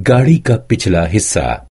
गाड़ी का पिछला हिस्सा।